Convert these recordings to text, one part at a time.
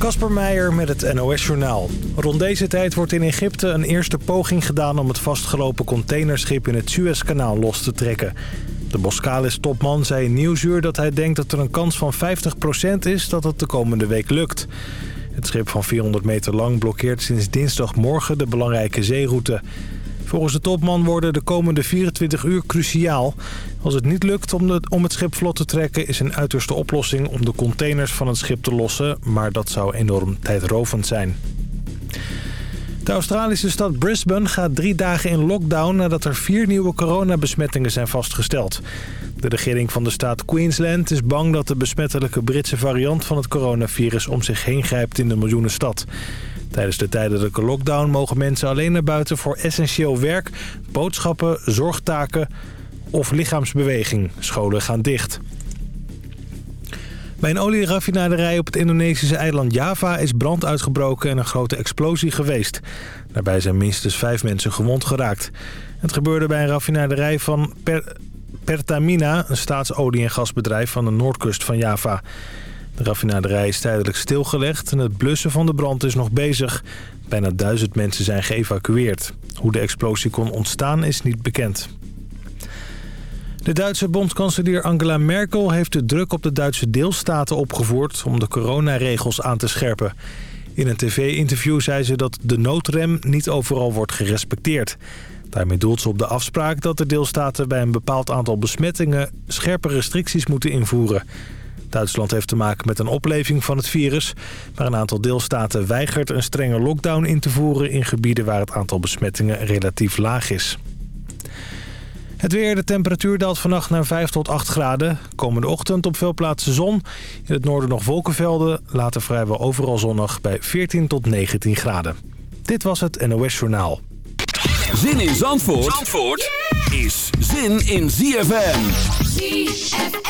Kasper Meijer met het NOS-journaal. Rond deze tijd wordt in Egypte een eerste poging gedaan... om het vastgelopen containerschip in het Suezkanaal los te trekken. De Boskalis-topman zei in Nieuwsuur dat hij denkt dat er een kans van 50% is... dat het de komende week lukt. Het schip van 400 meter lang blokkeert sinds dinsdagmorgen de belangrijke zeeroute... Volgens de topman worden de komende 24 uur cruciaal. Als het niet lukt om, het schip vlot te trekken... is een uiterste oplossing om de containers van het schip te lossen... maar dat zou enorm tijdrovend zijn. De Australische stad Brisbane gaat drie dagen in lockdown... nadat er vier nieuwe coronabesmettingen zijn vastgesteld. De regering van de staat Queensland is bang dat de besmettelijke Britse variant van het coronavirus... om zich heen grijpt in de miljoenenstad. Tijdens de tijdelijke lockdown mogen mensen alleen naar buiten voor essentieel werk, boodschappen, zorgtaken of lichaamsbeweging. Scholen gaan dicht. Bij een olieraffinaderij op het Indonesische eiland Java is brand uitgebroken en een grote explosie geweest. Daarbij zijn minstens vijf mensen gewond geraakt. Het gebeurde bij een raffinaderij van Pertamina, een staatsolie- en gasbedrijf van de noordkust van Java. De raffinaderij is tijdelijk stilgelegd en het blussen van de brand is nog bezig. Bijna duizend mensen zijn geëvacueerd. Hoe de explosie kon ontstaan is niet bekend. De Duitse bondskanselier Angela Merkel heeft de druk op de Duitse deelstaten opgevoerd... om de coronaregels aan te scherpen. In een tv-interview zei ze dat de noodrem niet overal wordt gerespecteerd. Daarmee doelt ze op de afspraak dat de deelstaten bij een bepaald aantal besmettingen... scherpe restricties moeten invoeren... Duitsland heeft te maken met een opleving van het virus... maar een aantal deelstaten weigert een strenge lockdown in te voeren... in gebieden waar het aantal besmettingen relatief laag is. Het weer, de temperatuur daalt vannacht naar 5 tot 8 graden. Komende ochtend op veel plaatsen zon. In het noorden nog wolkenvelden. Later vrijwel overal zonnig bij 14 tot 19 graden. Dit was het NOS Journaal. Zin in Zandvoort, Zandvoort is zin in ZFM. ZFM.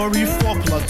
Glory for plug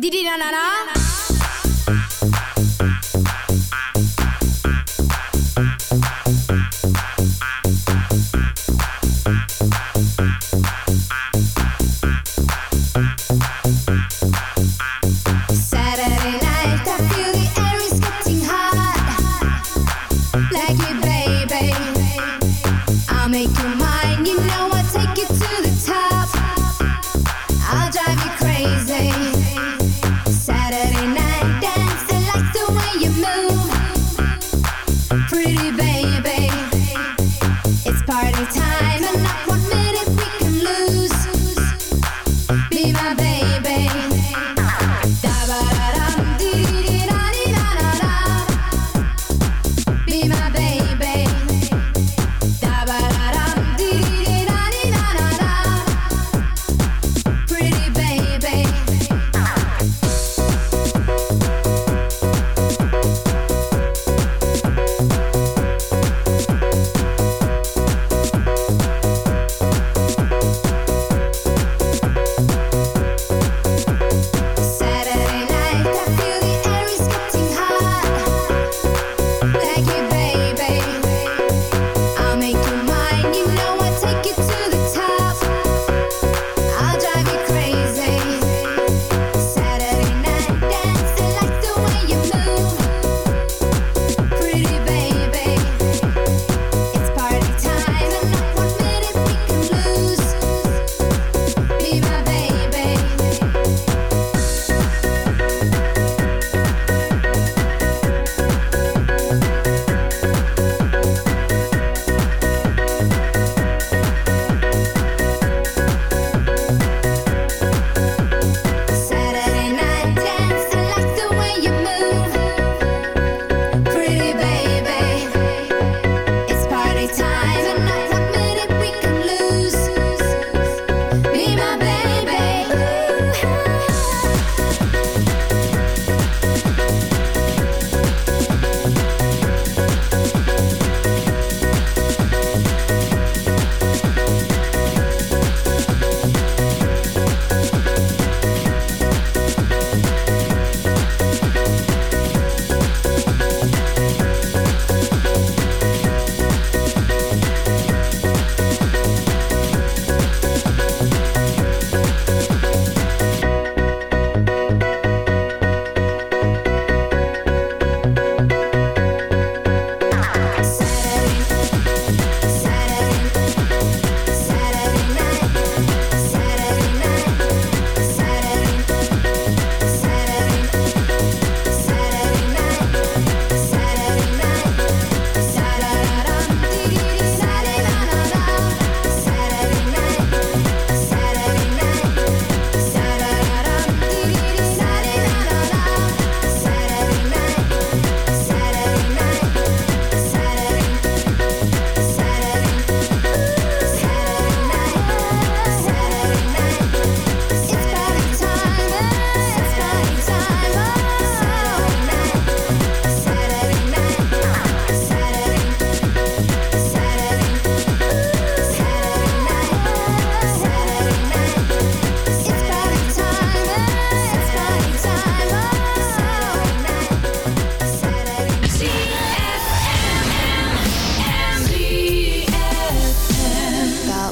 Didi na na na.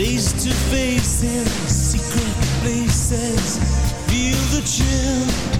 Face to face in secret places, feel the chill.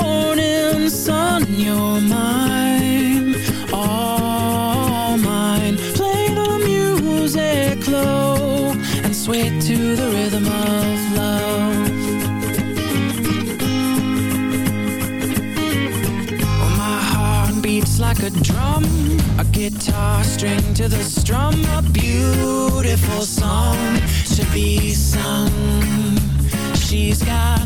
what's on your mind. All mine. Play the music low And sway to the rhythm of love. Oh, my heart beats like a drum A guitar string to the strum A beautiful song to be sung. She's got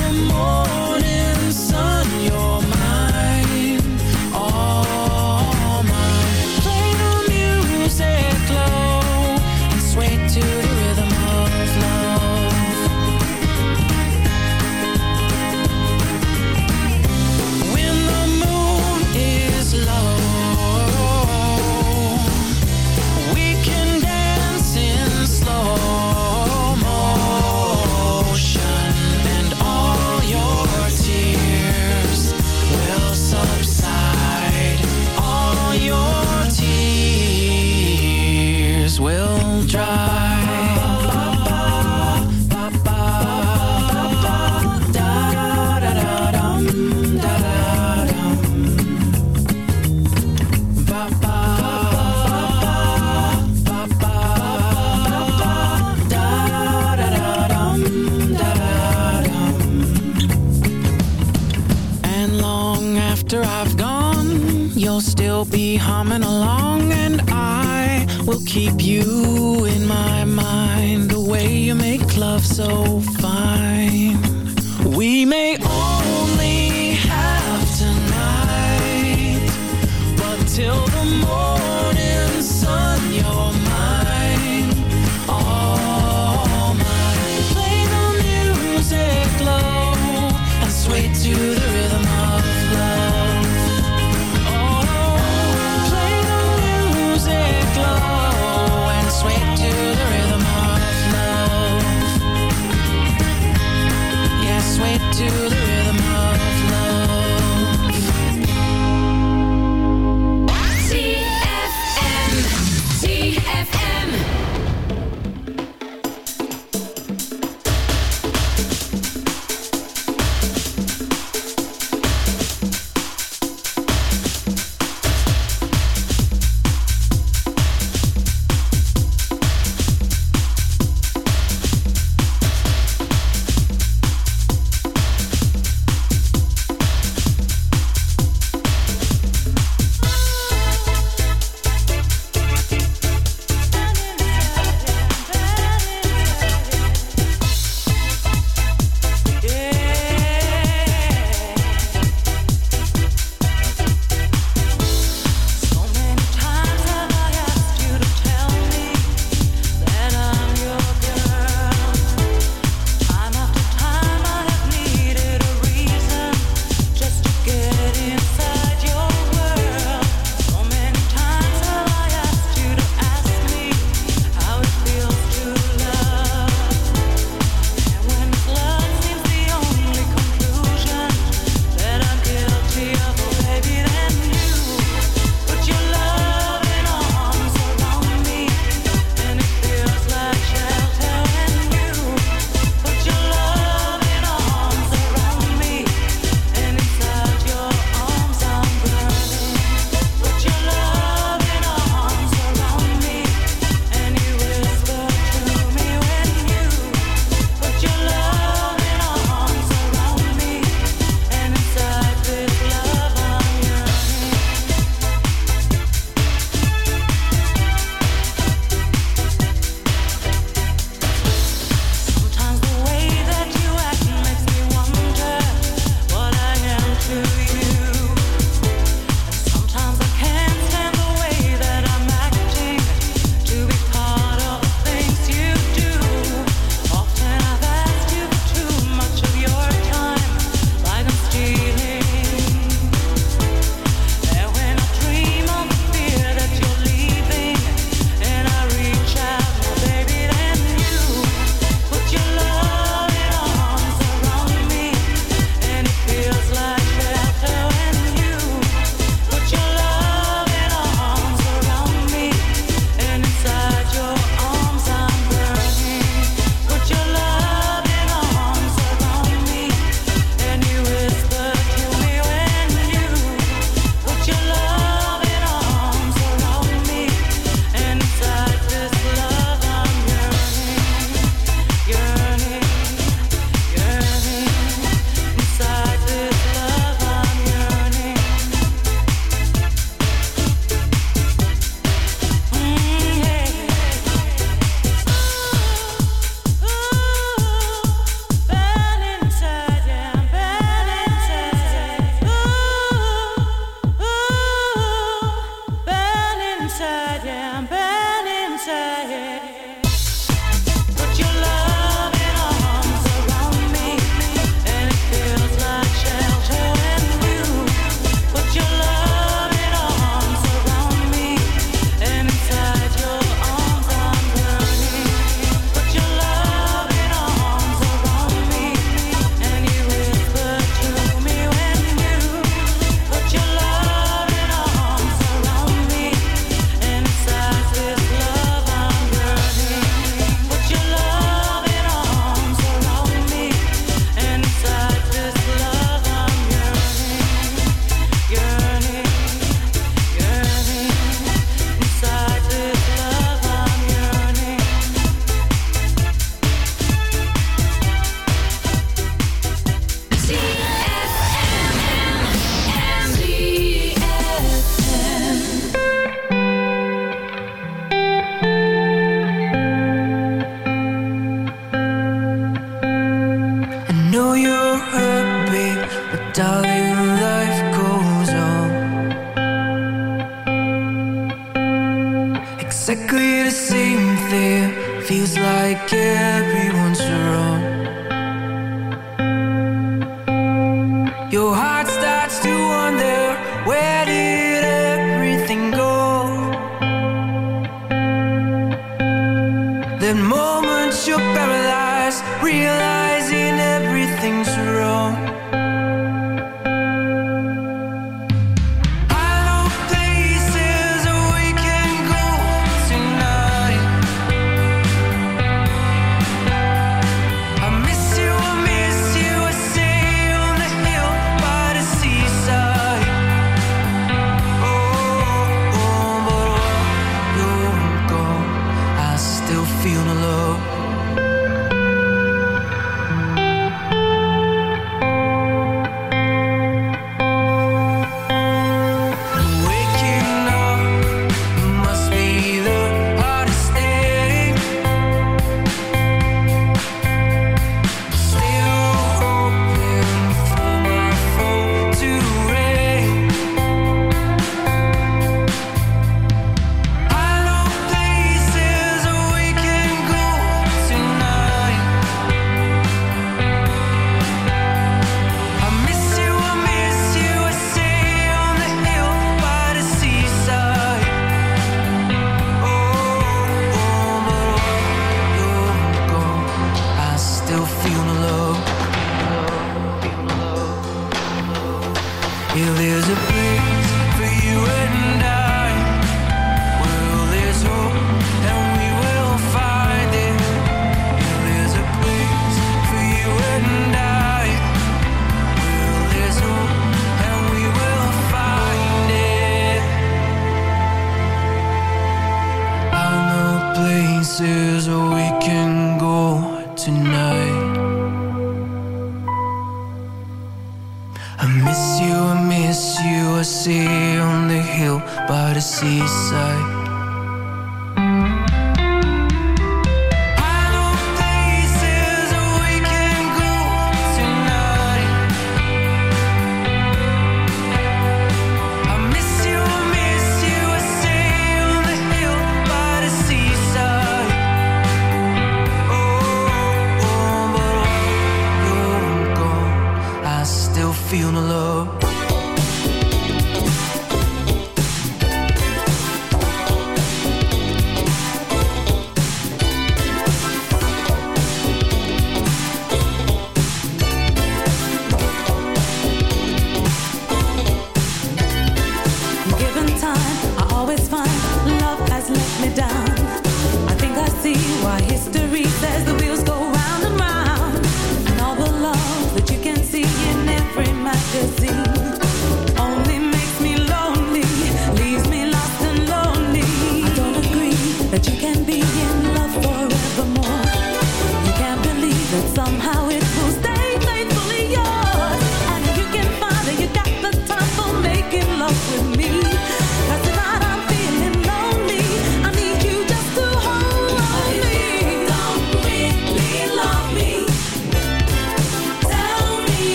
Yeah, there's a place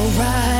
alright.